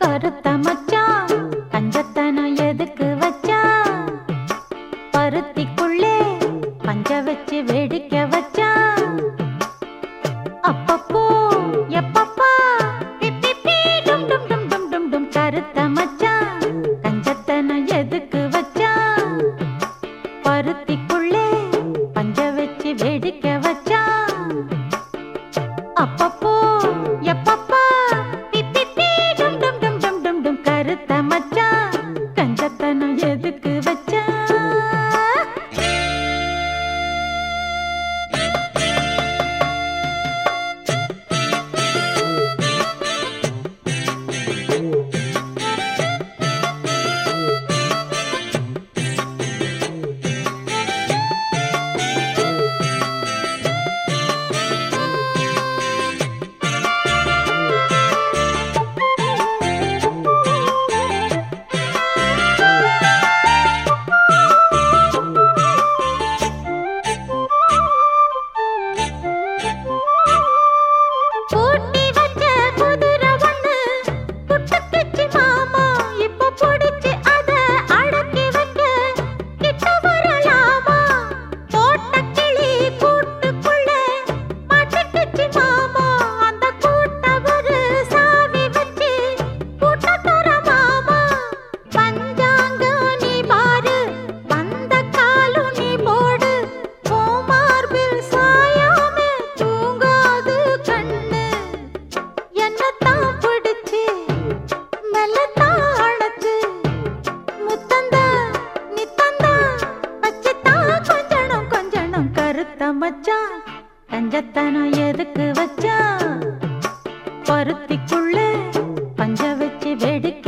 करता मत வச்சா தஞ்சத்தனம் எதுக்கு வச்சா? பருத்திக்குள்ள பஞ்ச வச்சு வெடிக்க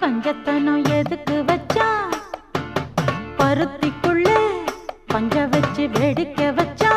பஞ்சத்தனம் எதுக்கு வச்சா? பருத்திக்குள்ளே பஞ்ச வச்சு வெடிக்க வச்சா?